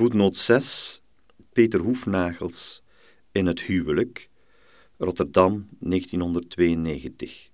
Voetnoot 6. Peter Hoefnagels in het huwelijk, Rotterdam 1992.